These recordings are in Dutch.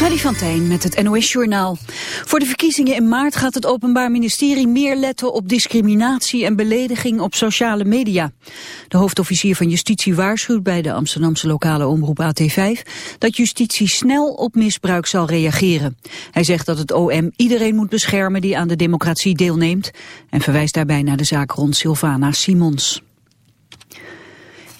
Freddy van met het NOS-journaal. Voor de verkiezingen in maart gaat het Openbaar Ministerie meer letten op discriminatie en belediging op sociale media. De hoofdofficier van Justitie waarschuwt bij de Amsterdamse lokale omroep AT5 dat justitie snel op misbruik zal reageren. Hij zegt dat het OM iedereen moet beschermen die aan de democratie deelneemt en verwijst daarbij naar de zaak rond Sylvana Simons.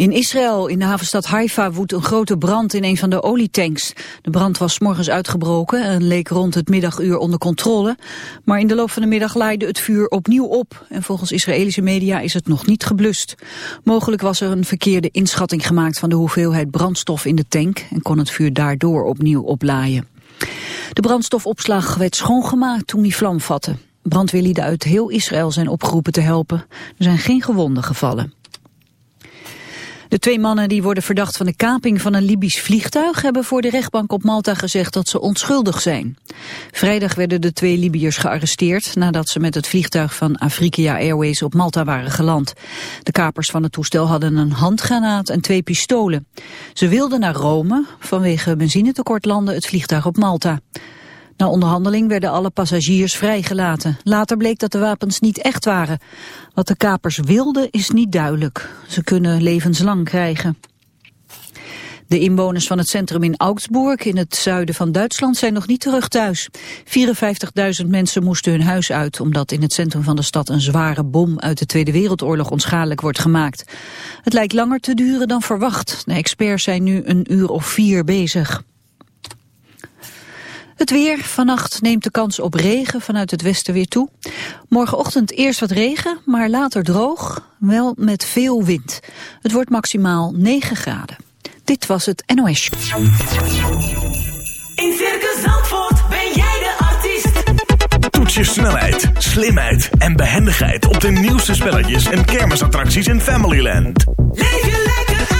In Israël, in de havenstad Haifa, woedt een grote brand in een van de olietanks. De brand was morgens uitgebroken en leek rond het middaguur onder controle. Maar in de loop van de middag laaide het vuur opnieuw op. En volgens Israëlische media is het nog niet geblust. Mogelijk was er een verkeerde inschatting gemaakt van de hoeveelheid brandstof in de tank... en kon het vuur daardoor opnieuw oplaaien. De brandstofopslag werd schoongemaakt toen die vlam vatte. Brandweerlieden uit heel Israël zijn opgeroepen te helpen. Er zijn geen gewonden gevallen. De twee mannen die worden verdacht van de kaping van een Libisch vliegtuig... hebben voor de rechtbank op Malta gezegd dat ze onschuldig zijn. Vrijdag werden de twee Libiërs gearresteerd... nadat ze met het vliegtuig van Afrika Airways op Malta waren geland. De kapers van het toestel hadden een handgranaat en twee pistolen. Ze wilden naar Rome. Vanwege benzinetekort landde het vliegtuig op Malta. Na onderhandeling werden alle passagiers vrijgelaten. Later bleek dat de wapens niet echt waren. Wat de kapers wilden is niet duidelijk. Ze kunnen levenslang krijgen. De inwoners van het centrum in Augsburg in het zuiden van Duitsland zijn nog niet terug thuis. 54.000 mensen moesten hun huis uit omdat in het centrum van de stad een zware bom uit de Tweede Wereldoorlog onschadelijk wordt gemaakt. Het lijkt langer te duren dan verwacht. De experts zijn nu een uur of vier bezig. Het weer. Vannacht neemt de kans op regen vanuit het westen weer toe. Morgenochtend eerst wat regen, maar later droog. Wel met veel wind. Het wordt maximaal 9 graden. Dit was het NOS. In Circus Zandvoort ben jij de artiest. Toets je snelheid, slimheid en behendigheid op de nieuwste spelletjes en kermisattracties in Familyland. Leef je lekker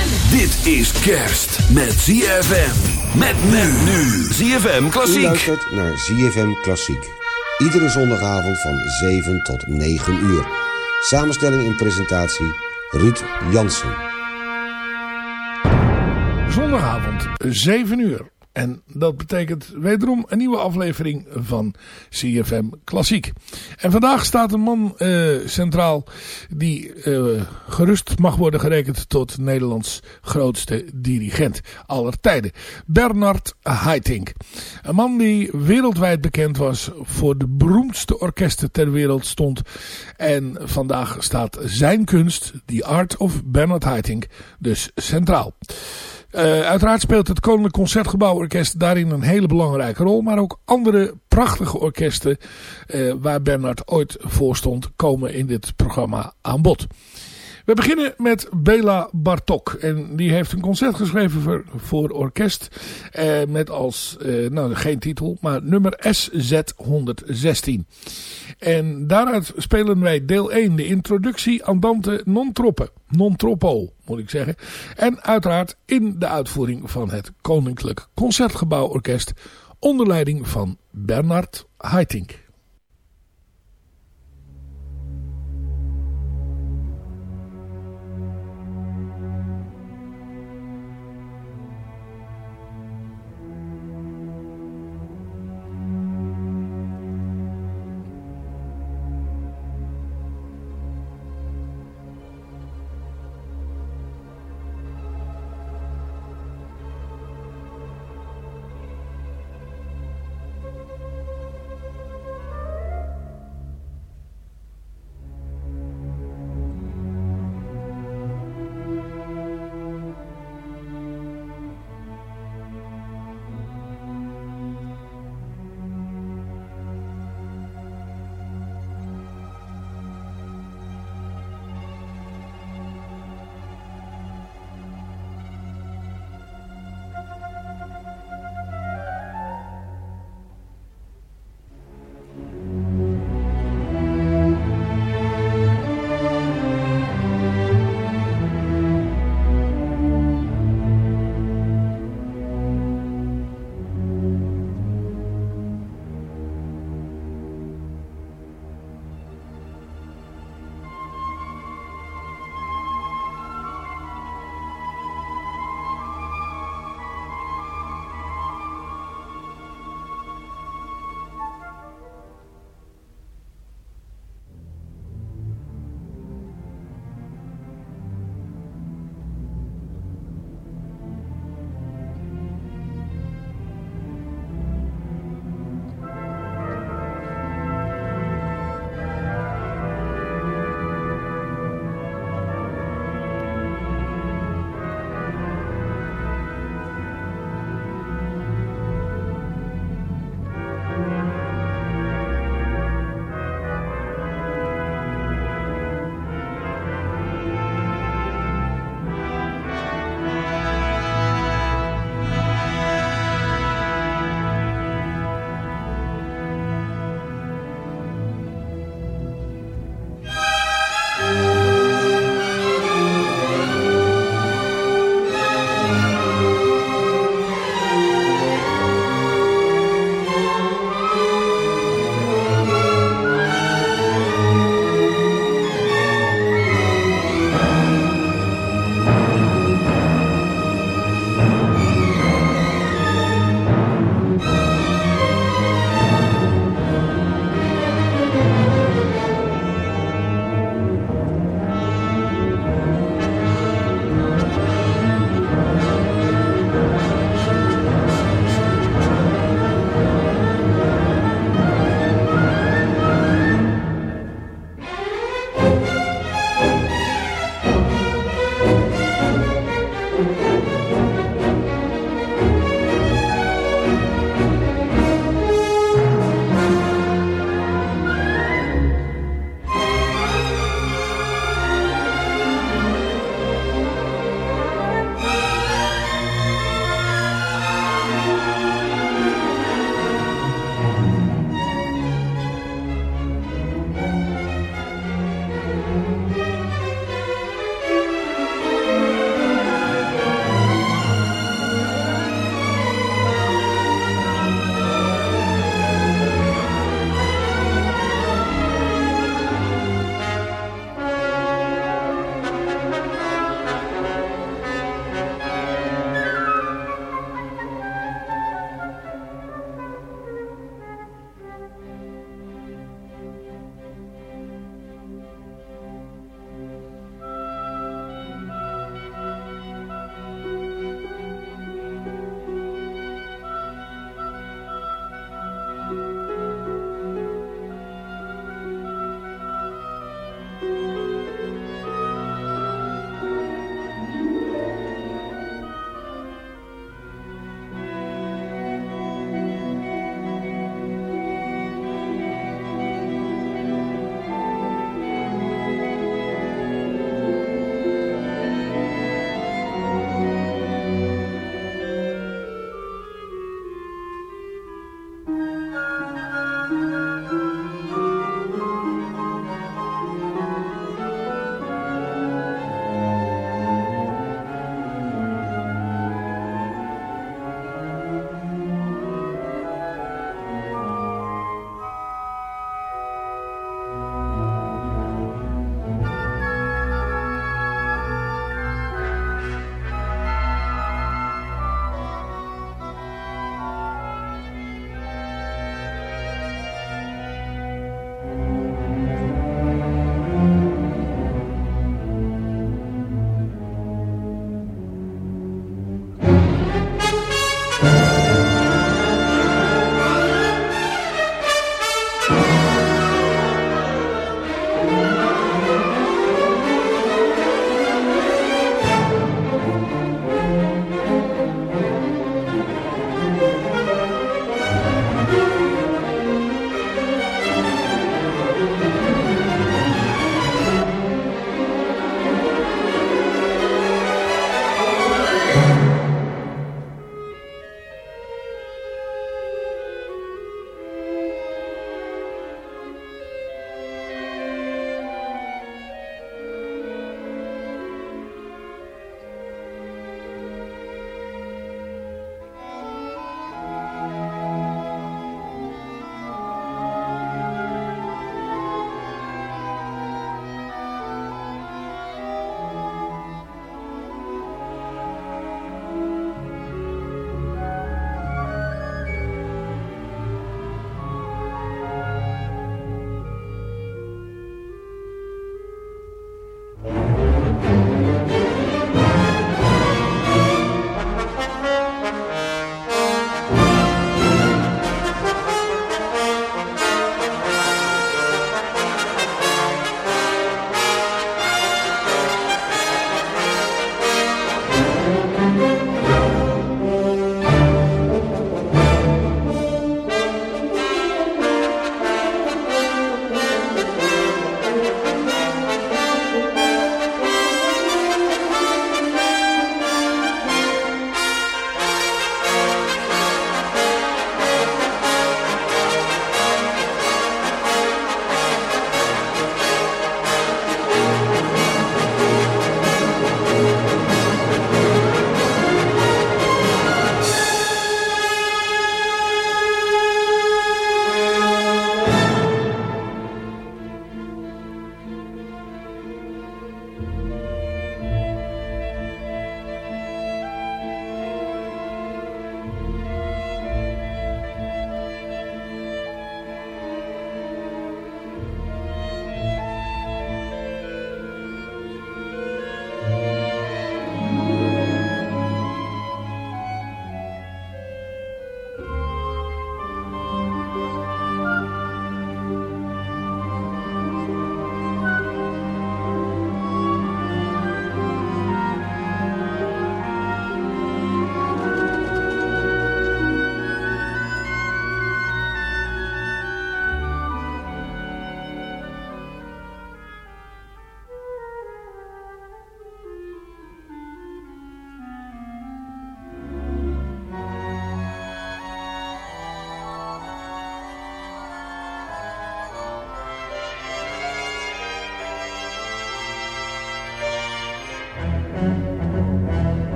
Dit is kerst met ZFM. Met men nu. ZFM U Klassiek. luistert naar ZFM Klassiek. Iedere zondagavond van 7 tot 9 uur. Samenstelling en presentatie Ruud Jansen. Zondagavond, 7 uur. En dat betekent wederom een nieuwe aflevering van CFM Klassiek. En vandaag staat een man eh, centraal die eh, gerust mag worden gerekend tot Nederlands grootste dirigent aller tijden. Bernard Haitink. Een man die wereldwijd bekend was voor de beroemdste orkesten ter wereld stond. En vandaag staat zijn kunst, The Art of Bernard Haitink, dus centraal. Uh, uiteraard speelt het Koninklijk Concertgebouworkest daarin een hele belangrijke rol. Maar ook andere prachtige orkesten uh, waar Bernard ooit voor stond komen in dit programma aan bod. We beginnen met Bela Bartok. En die heeft een concert geschreven voor, orkest. Eh, met als, eh, nou geen titel, maar nummer SZ116. En daaruit spelen wij deel 1, de introductie Andante non troppe. Non troppo, moet ik zeggen. En uiteraard in de uitvoering van het Koninklijk Concertgebouworkest onder leiding van Bernard Haitink.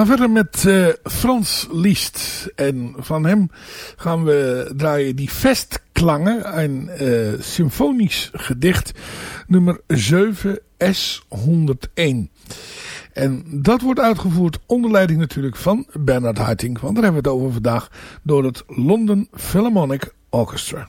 Gaan verder met eh, Frans Liest. En van hem gaan we draaien die Vestklangen. Een eh, symfonisch gedicht. Nummer 7 S101. En dat wordt uitgevoerd onder leiding natuurlijk van Bernard Haitink. Want daar hebben we het over vandaag. Door het London Philharmonic Orchestra.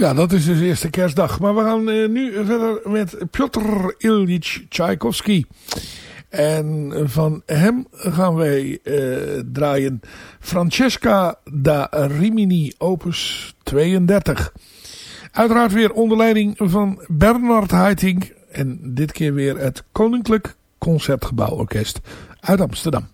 Ja, dat is dus eerste kerstdag. Maar we gaan eh, nu verder met Piotr Ilyich Tchaikovsky. En van hem gaan wij eh, draaien Francesca da Rimini, opus 32. Uiteraard weer onder leiding van Bernard Haitink. En dit keer weer het Koninklijk Concertgebouworkest uit Amsterdam.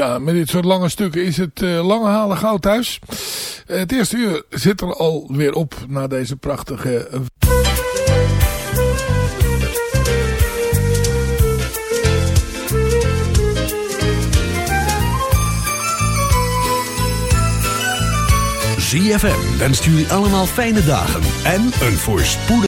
Ja, met dit soort lange stukken is het eh, lange halen gauw thuis. Eh, het eerste uur zit er alweer op na deze prachtige... eh, ZFM wenst jullie allemaal fijne dagen en een voorspoedig...